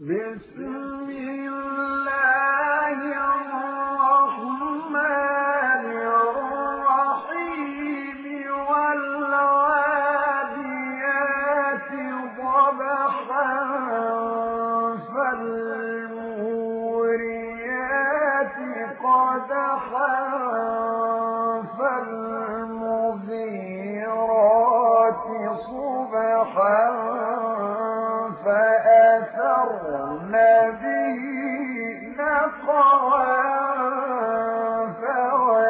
بسم الله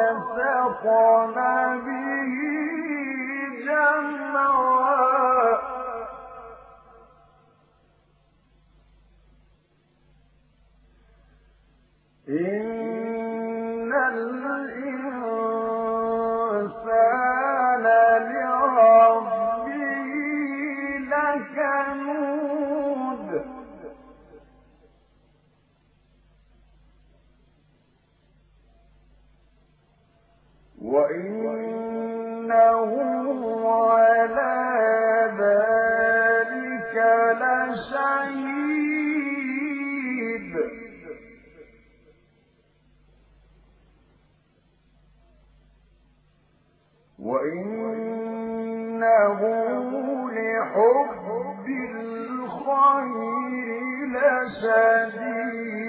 فوسقنا وإنه على ذلك وإنه لحب الخير لشديد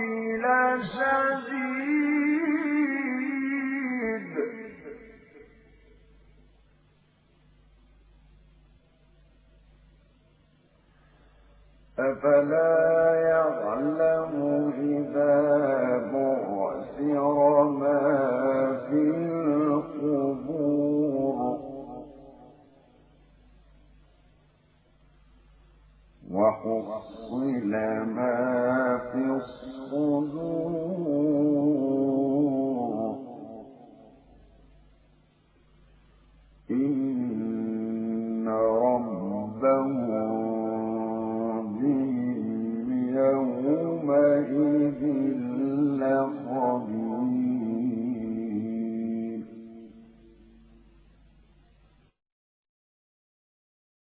أفلا وحصل ما في الصدور. إن ربهم بهم يومئذ لقد